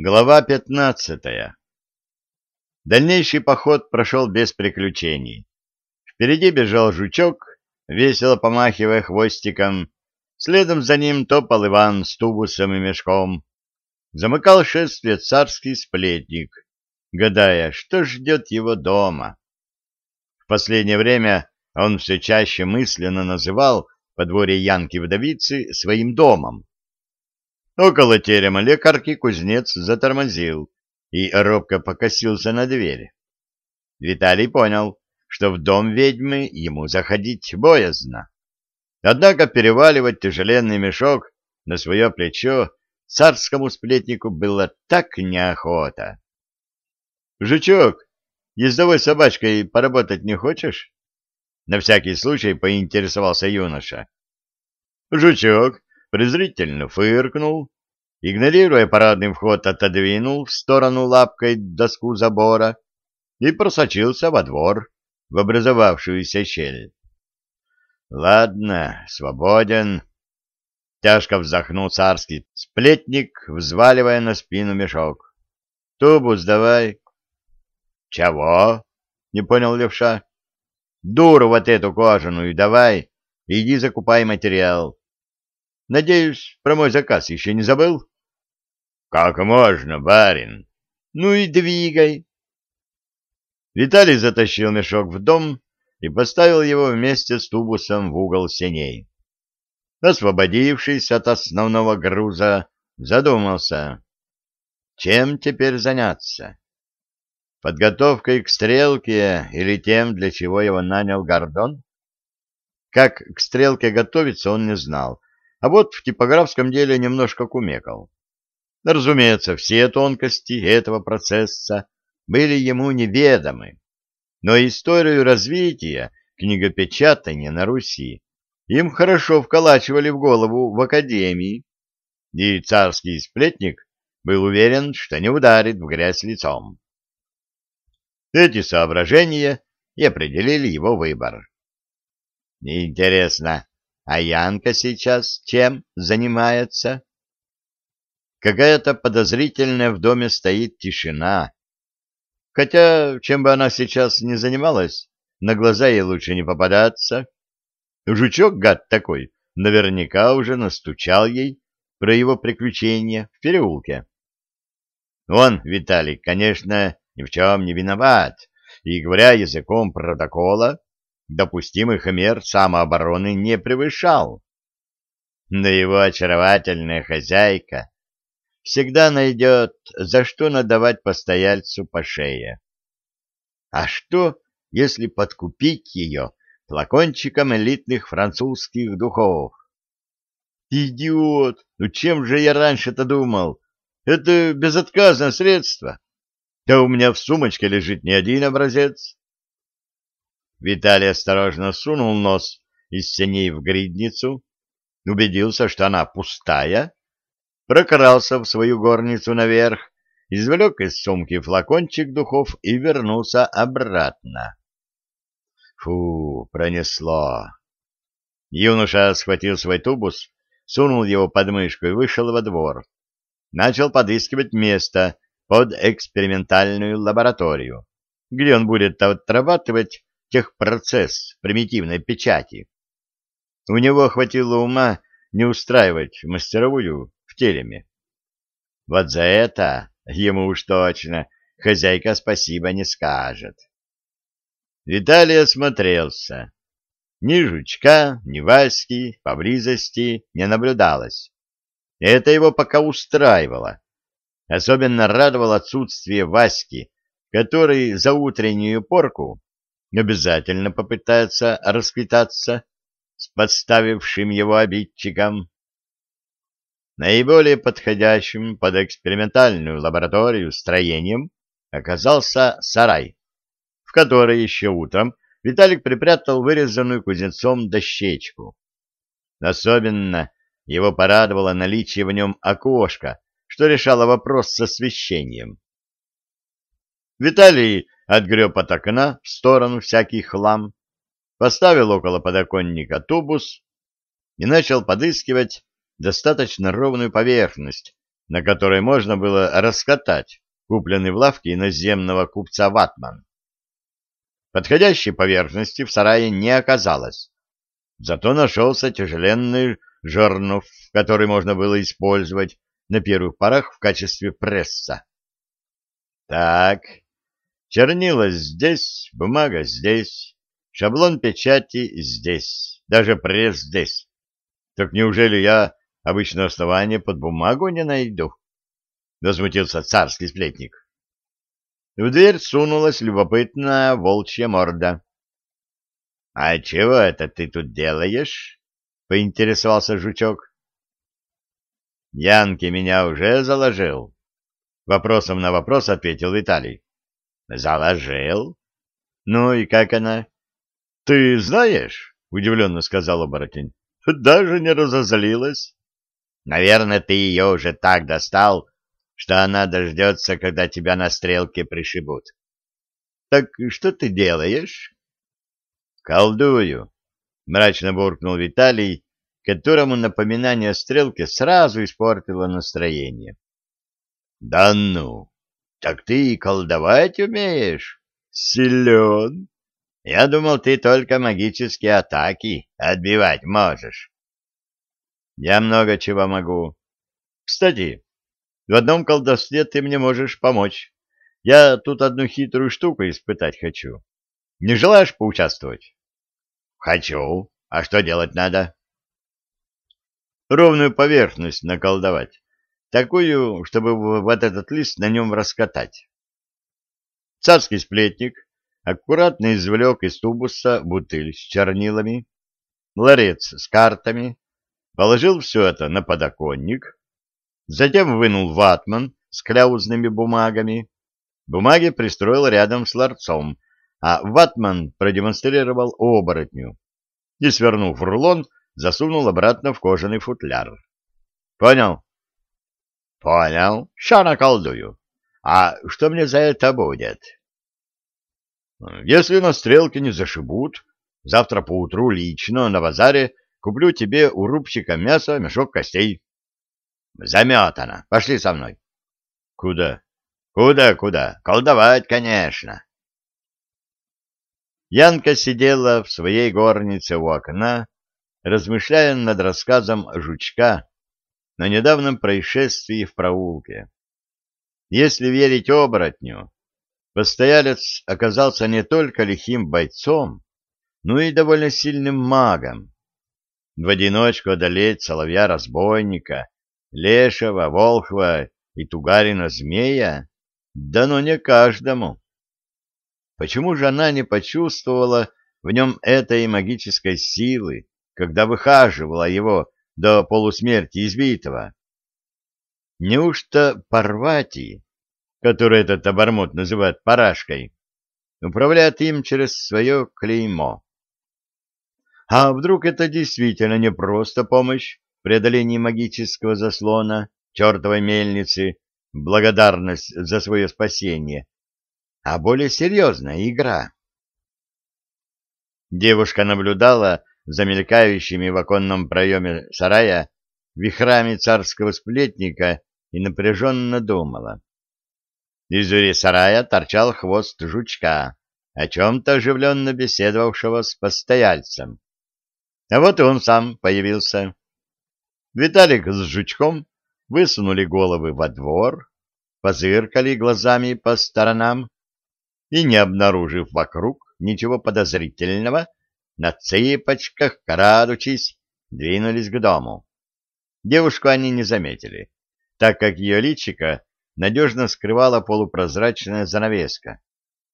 Глава пятнадцатая Дальнейший поход прошел без приключений. Впереди бежал жучок, весело помахивая хвостиком. Следом за ним топал Иван с тубусом и мешком. Замыкал шествие царский сплетник, гадая, что ждет его дома. В последнее время он все чаще мысленно называл подворье Янки-вдовицы своим домом. Около терема лекарки кузнец затормозил и робко покосился на дверь. Виталий понял, что в дом ведьмы ему заходить боязно. Однако переваливать тяжеленный мешок на свое плечо царскому сплетнику было так неохота. — Жучок, ездовой собачкой поработать не хочешь? На всякий случай поинтересовался юноша. Жучок презрительно фыркнул, игнорируя парадный вход, отодвинул в сторону лапкой доску забора и просочился во двор, в образовавшуюся щель. «Ладно, свободен», — тяжко вздохнул царский сплетник, взваливая на спину мешок. «Тубус давай». «Чего?» — не понял левша. «Дуру вот эту кожаную давай, иди закупай материал. Надеюсь, про мой заказ еще не забыл? — Как можно, барин? — Ну и двигай. Виталий затащил мешок в дом и поставил его вместе с тубусом в угол сеней. Освободившись от основного груза, задумался, чем теперь заняться? Подготовкой к стрелке или тем, для чего его нанял Гордон? Как к стрелке готовиться, он не знал, а вот в типографском деле немножко кумекал. Разумеется, все тонкости этого процесса были ему неведомы, но историю развития книгопечатания на Руси им хорошо вколачивали в голову в академии, и царский сплетник был уверен, что не ударит в грязь лицом. Эти соображения и определили его выбор. Интересно, а Янка сейчас чем занимается? Какая-то подозрительная в доме стоит тишина. Хотя, чем бы она сейчас ни занималась, на глаза ей лучше не попадаться. Жучок, гад такой, наверняка уже настучал ей про его приключения в переулке. Он, Виталий, конечно, ни в чем не виноват, и, говоря языком протокола, допустимых мер самообороны не превышал. Но его очаровательная хозяйка всегда найдет, за что надавать постояльцу по шее. А что, если подкупить ее флакончиком элитных французских духов? Идиот! Ну чем же я раньше-то думал? Это безотказное средство. Да у меня в сумочке лежит не один образец. Виталий осторожно сунул нос из синей в гридницу, убедился, что она пустая, прокрался в свою горницу наверх, извлек из сумки флакончик духов и вернулся обратно. Фу, пронесло. Юноша схватил свой тубус, сунул его под мышку и вышел во двор. Начал подыскивать место под экспериментальную лабораторию, где он будет отрабатывать техпроцесс примитивной печати. У него хватило ума не устраивать мастеровую в тереме. Вот за это ему уж точно хозяйка спасибо не скажет. Виталий осмотрелся. Ни жучка, ни Васьки поблизости не наблюдалось. Это его пока устраивало. Особенно радовало отсутствие Васьки, который за утреннюю порку обязательно попытается расквитаться с подставившим его обидчиком. Наиболее подходящим под экспериментальную лабораторию строением оказался сарай, в который еще утром Виталик припрятал вырезанную кузнецом дощечку. Особенно его порадовало наличие в нем окошка, что решало вопрос с освещением. Виталий отгреб от окна в сторону всякий хлам, поставил около подоконника тубус и начал подыскивать достаточно ровную поверхность на которой можно было раскатать купленный в лавке иноземного купца ватман. Подходящей поверхности в сарае не оказалось, зато нашелся тяжеленный жернов, который можно было использовать на первых порах в качестве пресса. Так, чернила здесь, бумага здесь, шаблон печати здесь, даже пресс здесь. Так неужели я обычное основание под бумагу не найду? Возмутился царский сплетник. В дверь сунулась любопытная волчья морда. — А чего это ты тут делаешь? — поинтересовался жучок. — Янки меня уже заложил. Вопросом на вопрос ответил Виталий. — Заложил? Ну и как она? — Ты знаешь? — удивленно сказал оборотень. — Даже не разозлилась. — Наверное, ты ее уже так достал, что она дождется, когда тебя на стрелке пришибут. — Так что ты делаешь? — Колдую, — мрачно буркнул Виталий, которому напоминание о стрелке сразу испортило настроение. — Да ну! Так ты и колдовать умеешь? Силен! Я думал, ты только магические атаки отбивать можешь. Я много чего могу. Кстати, в одном колдовстве ты мне можешь помочь. Я тут одну хитрую штуку испытать хочу. Не желаешь поучаствовать? Хочу. А что делать надо? Ровную поверхность наколдовать. Такую, чтобы вот этот лист на нем раскатать. Царский сплетник аккуратно извлек из тубуса бутыль с чернилами, ларец с картами, положил все это на подоконник, Затем вынул ватман с кляузными бумагами. Бумаги пристроил рядом с ларцом, а ватман продемонстрировал оборотню и, свернув рулон, засунул обратно в кожаный футляр. — Понял? — Понял. Ща наколдую. А что мне за это будет? — Если на стрелке не зашибут, завтра поутру лично на базаре куплю тебе у рубщика мяса мешок костей. Заметано. Пошли со мной. Куда? Куда, куда? Колдовать, конечно. Янка сидела в своей горнице у окна, размышляя над рассказом жучка на недавнем происшествии в проулке. Если верить оборотню, постоялец оказался не только лихим бойцом, но и довольно сильным магом. В одиночку одолеть соловья-разбойника Лешего, Волхва и Тугарина-змея дано не каждому. Почему же она не почувствовала в нем этой магической силы, когда выхаживала его до полусмерти избитого? Неужто Парвати, который этот обормот называет парашкой, управляет им через свое клеймо? А вдруг это действительно не просто помощь, преодолении магического заслона, чертовой мельницы, благодарность за свое спасение, а более серьезная игра. Девушка наблюдала за мелькающими в оконном проеме сарая вихрами царского сплетника и напряженно думала. Из двери сарая торчал хвост жучка, о чем-то оживленно беседовавшего с постояльцем. А вот и он сам появился. Виталик с Жучком высунули головы во двор, позыркали глазами по сторонам и, не обнаружив вокруг ничего подозрительного, на цыпочках, крадучись, двинулись к дому. Девушку они не заметили, так как ее личико надежно скрывала полупрозрачная занавеска.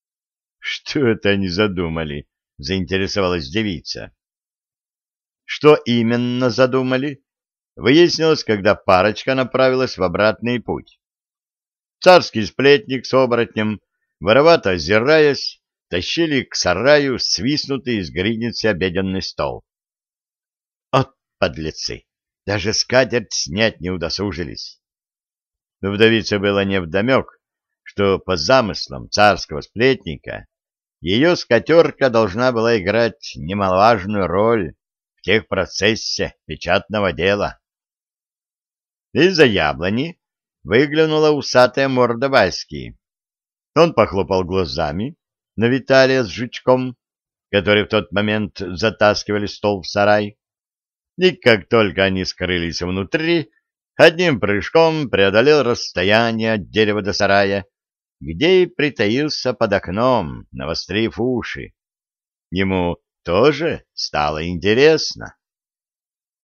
— Что это они задумали? — заинтересовалась девица. — Что именно задумали? выяснилось, когда парочка направилась в обратный путь. Царский сплетник с оборотнем, воровато озираясь, тащили к сараю свистнутый из гридницы обеденный стол. От подлецы! Даже скатерть снять не удосужились. Но вдовице было невдомек, что по замыслам царского сплетника ее скатерка должна была играть немаловажную роль в тех процессе печатного дела. Из-за яблони выглянула усатая морда Васьки. Он похлопал глазами на Виталия с жучком, который в тот момент затаскивали стол в сарай. И как только они скрылись внутри, одним прыжком преодолел расстояние от дерева до сарая, где и притаился под окном, навострив уши. Ему тоже стало интересно.